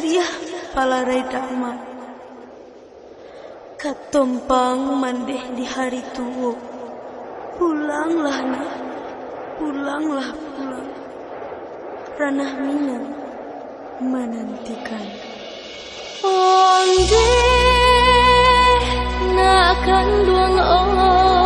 cariah palarai Dharma, Katompang mandeh di hari tua Pulanglah na, Pulanglah pulang. Ranah minang menantikan. Onde nakan duang oh